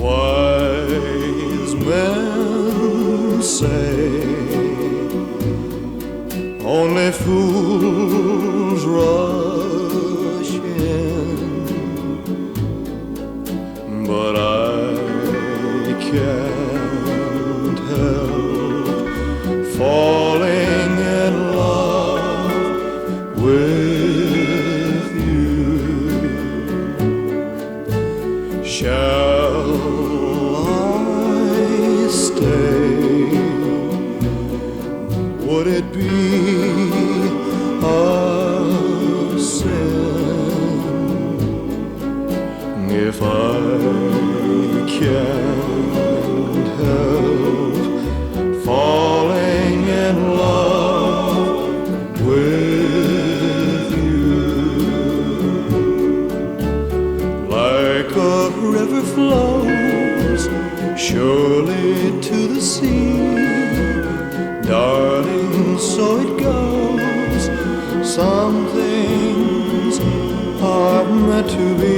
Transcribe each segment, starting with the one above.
Wise men say only fools rush Shall I stay? Would it be a sin if I can't help falling in love river flows surely to the sea. Darling, so it goes. Some things are meant to be.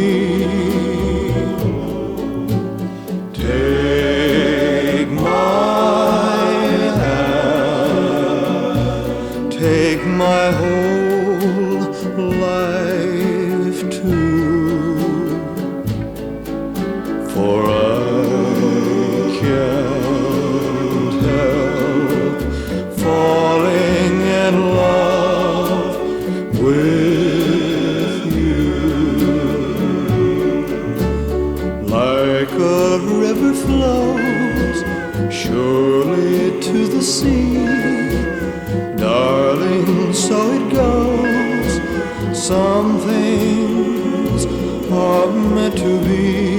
In love with you. Like a river flows surely to the sea. Darling, so it goes. Some things are meant to be.